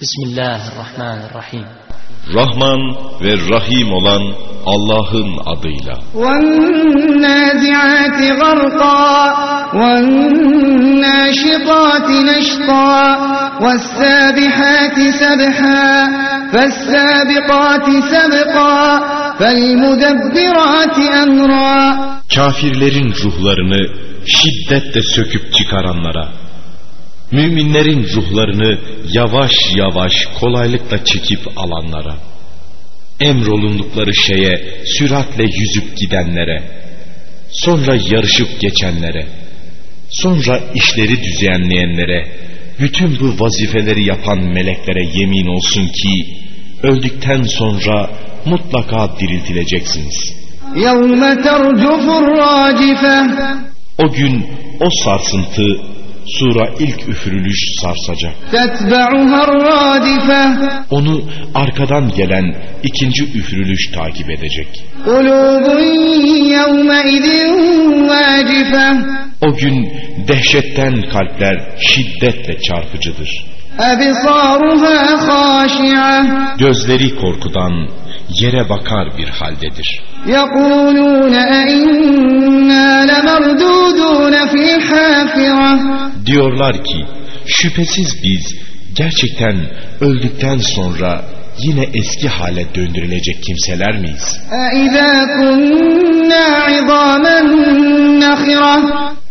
Bismillahirrahmanirrahim. Rahman ve Rahim olan Allah'ın adıyla. وَالنَّازِعَاتِ غَرْقًا وَالنَّاشِطَاتِ نَشْطًا وَالسَّابِحَاتِ سَبْحًا فَالسَّابِقَاتِ سَبْقًا فَالْمُدَبِّرَاتِ أَمْرًا Kafirlerin ruhlarını şiddetle söküp çıkaranlara, Müminlerin ruhlarını yavaş yavaş kolaylıkla çekip alanlara, emrolundukları şeye süratle yüzüp gidenlere, sonra yarışıp geçenlere, sonra işleri düzenleyenlere, bütün bu vazifeleri yapan meleklere yemin olsun ki, öldükten sonra mutlaka diriltileceksiniz. O gün o sarsıntı sura ilk üfürülüş sarsacak. تَتْبَعُهَا الرَّادِفَةِ Onu arkadan gelen ikinci üfürülüş takip edecek. قُلُوبٌ يَوْمَئِذٍ وَاجِفَةٌ O gün dehşetten kalpler şiddetle çarpıcıdır. أَبْصَارُهَا خَاشِعَةٌ Gözleri korkudan yere bakar bir haldedir. يَقُولُونَ أَإِنَّا لَمَرْدُودُونَ فِي الْحَافِرَةِ Diyorlar ki şüphesiz biz gerçekten öldükten sonra yine eski hale döndürülecek kimseler miyiz?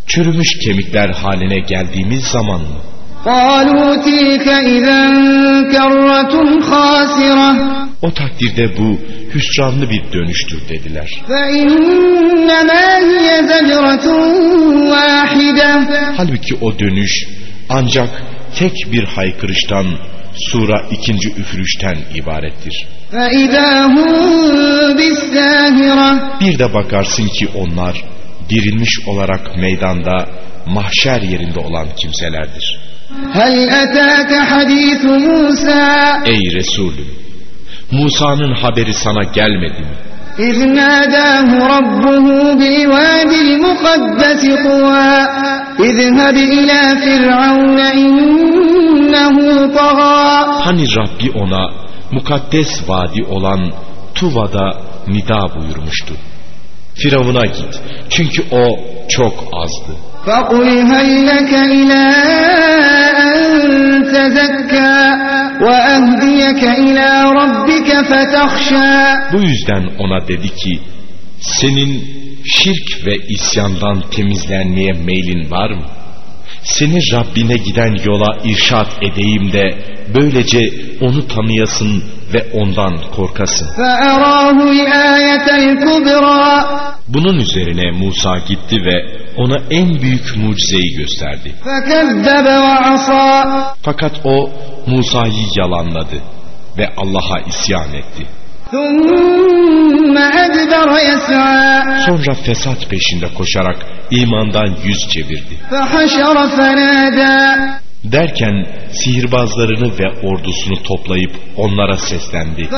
Çürümüş kemikler haline geldiğimiz zaman mı? O takdirde bu hüsranlı bir dönüştür dediler. Halbuki o dönüş ancak tek bir haykırıştan sura ikinci üfürüşten ibarettir. فَإِذَا هُمْ بِالسَّاهِرَةِ Bir de bakarsın ki onlar dirilmiş olarak meydanda mahşer yerinde olan kimselerdir. هَلْ أَتَاكَ حَدِيثُ مُوسَى Ey Resulüm! Musa'nın haberi sana gelmedi mi? إِذْ نَادَاهُ رَبُّهُ بِالْوَادِ الْمُقَدَّسِ طُوًى اذْهَبْ إِلَى فِرْعَوْنَ إِنَّهُ طَغَى Hani Rabbi ona mukaddes vadi olan Tuva'da nida buyurmuştu. Firavuna git çünkü o çok azdı. فَقُلْ هَلْ لَكَ إِلَىٰ أَن تَزَكَّىٰ وَأَهْدِيَكَ إِلَىٰ رَبِّكَ فَتَخْشَىٰ Bu yüzden ona dedi ki senin şirk ve isyandan temizlenmeye meylin var mı? Seni Rabbine giden yola irşat edeyim de böylece onu tanıyasın ve ondan korkasın. Bunun üzerine Musa gitti ve ona en büyük mucizeyi gösterdi. Fakat o Musa'yı yalanladı ve Allah'a isyan etti. Sonra fesat peşinde koşarak imandan yüz çevirdi. Derken sihirbazlarını ve ordusunu toplayıp onlara seslendi.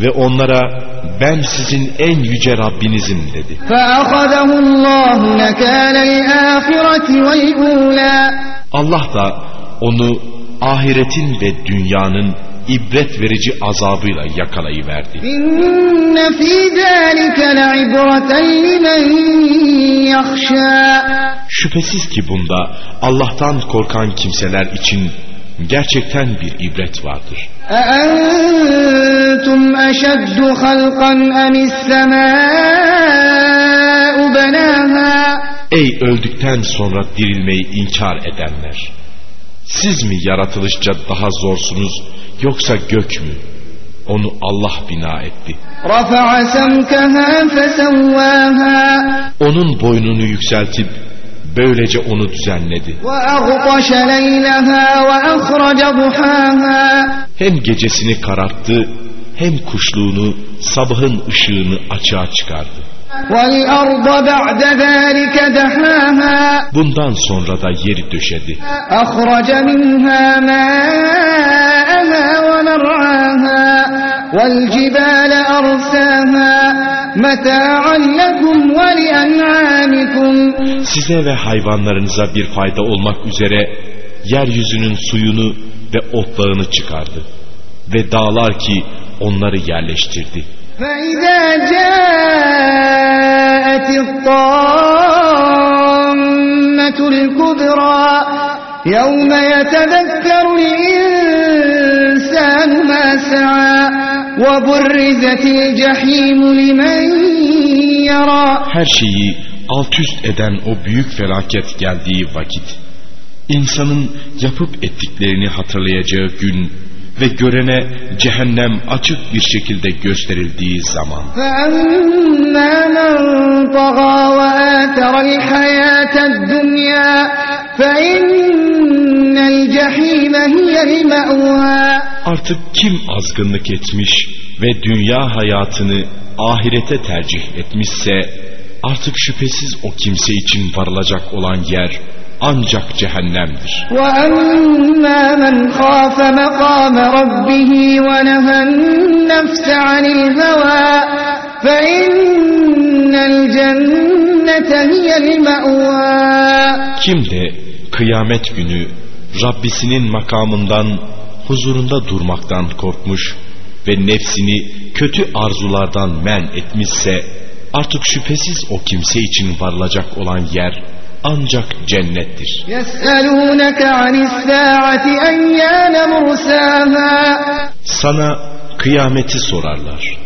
Ve onlara ben sizin en yüce Rabbinizim dedi. Allah da onu ahiretin ve dünyanın ibret verici azabıyla yakalayıverdi. إِنَّ فِي ذَٰلِكَ لَعِبْرَةً لِمَن يَخْشَىٰ Şüphesiz ki bunda Allah'tan korkan kimseler için gerçekten bir ibret vardır. أَأَنتُمْ أَشَدُّ خَلْقًا أَمِ السَّمَاءُ بَنَاهَا Ey öldükten sonra dirilmeyi inkar edenler! Siz mi yaratılışça daha zorsunuz yoksa gök mü? Onu Allah bina etti. Onun boynunu yükseltip böylece onu düzenledi. Hem gecesini kararttı hem kuşluğunu sabahın ışığını açığa çıkardı. وَالْأَرْضَ بَعْدَ ذَٰلِكَ دَحَاهَا Bundan sonra da yeri döşedi. أَخْرَجَ مِنْهَا مَاءَهَا وَمَرْعَاهَا وَالْجِبَالَ أَرْسَاهَا مَتَاعًا لَكُمْ وَلِأَنْعَامِكُمْ Size ve hayvanlarınıza bir fayda olmak üzere yeryüzünün suyunu ve otlarını çıkardı. Ve dağlar ki onları yerleştirdi. فإذا جاءت الطامة الكبرى يوم يتذكر الإنسان ما سعى وبرزت الجحيم لمن يرى Her şeyi alt üst eden o büyük felaket geldiği vakit, insanın yapıp ettiklerini hatırlayacağı gün ve görene cehennem açık bir şekilde gösterildiği zaman. Artık kim azgınlık etmiş ve dünya hayatını ahirete tercih etmişse artık şüphesiz o kimse için varılacak olan yer ancak cehennemdir. وأما من خاف مقام ربه ونهى النفس عن الهوى فإن الجنة هي المأوى Kim de kıyamet günü Rabbisinin makamından huzurunda durmaktan korkmuş ve nefsini kötü arzulardan men etmişse artık şüphesiz o kimse için varılacak olan yer ancak cennettir. Sana kıyameti sorarlar.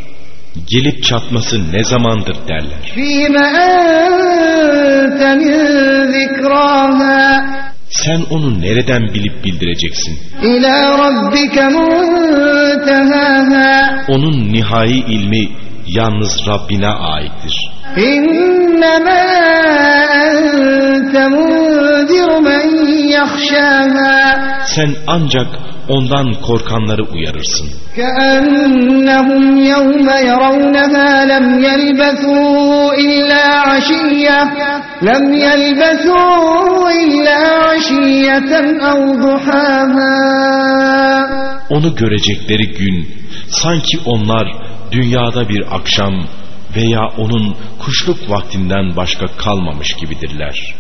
Gelip çatması ne zamandır derler. Sen onu nereden bilip bildireceksin? Onun nihai ilmi yalnız Rabbine aittir. إنما أنت منذر من يخشاها Sen ancak ondan korkanları uyarırsın. كأنهم يوم يرونها لم يلبثوا إلا عشية لم يلبثوا إلا عشية أو ضحاها Onu görecekleri gün sanki onlar dünyada bir akşam veya onun kuşluk vaktinden başka kalmamış gibidirler.